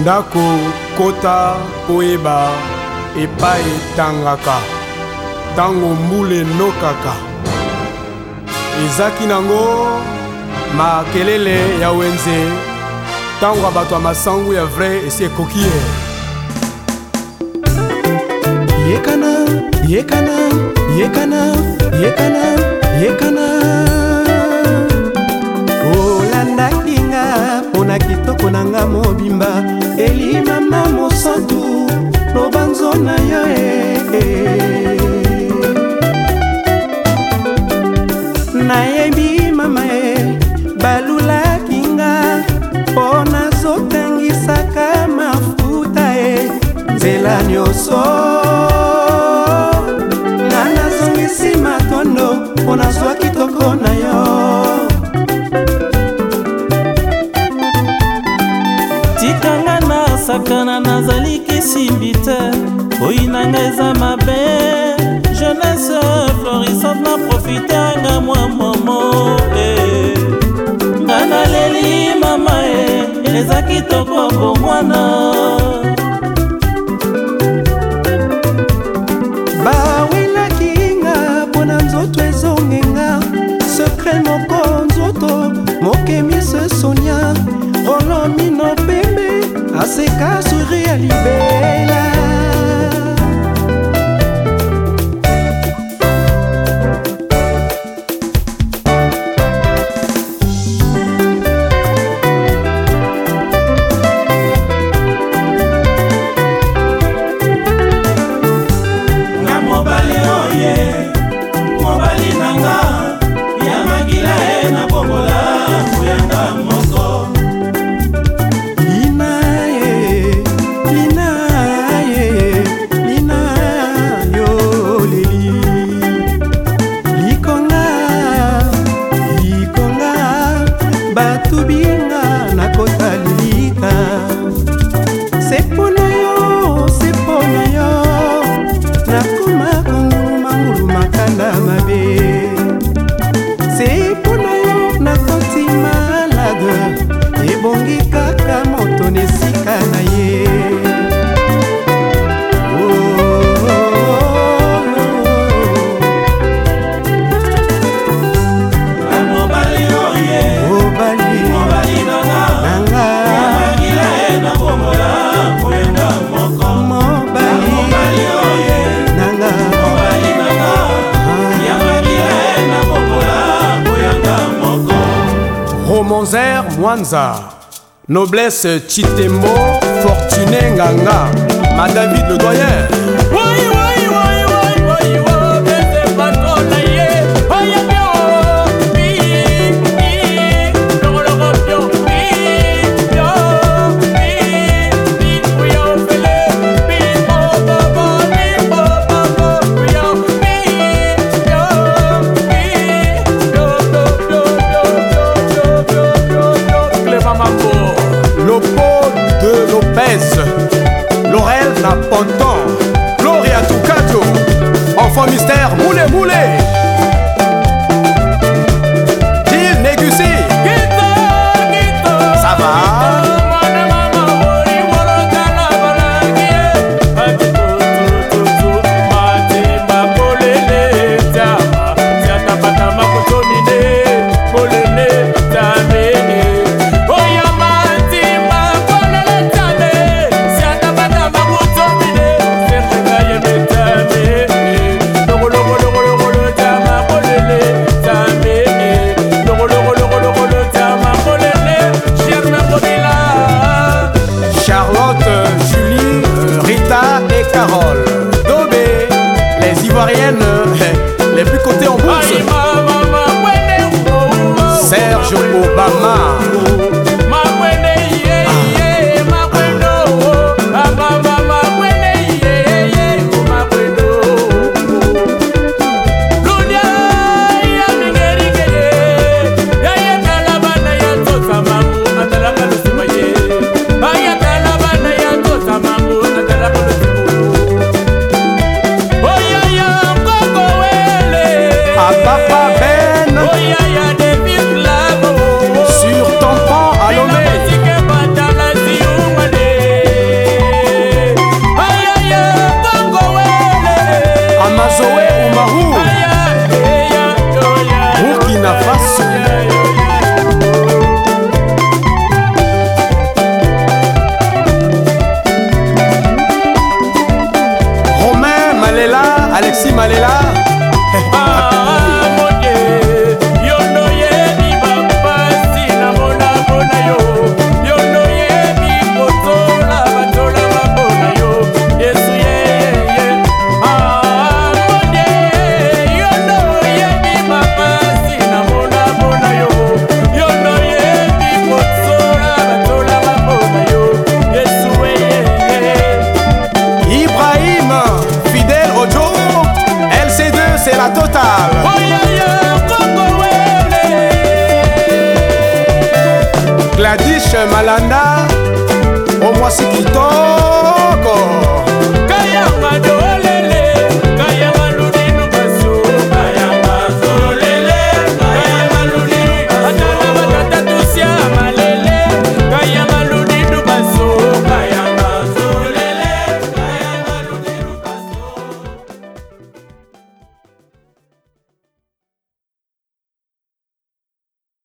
ndako kota koyeba epai etangaka ntango mbula enokaka ezaki nango makelele ya wenze ntango ya bato ya masangu ya vrai esi ekoki ye yekana yekana yekana yekana yekana na kitoko na nga mobimba elimama mosantu loba nzo na yo e nayebi mama e balulaki nga mpo nazokangisaka mafuta e nzela nyonso kokana nazali kisimbi te oyi nanga eza mabe jeunesse florissante na profite yanga mwa momo eh. nga naleli mama e eh. eleza kitoko bomwana mwanza noblesse chitembo fortuné nganga madavid le doyen Moulin Carole, Dobé, les Ivoiriennes, les plus côtés en bourse. Serge Obama. ¡Anda!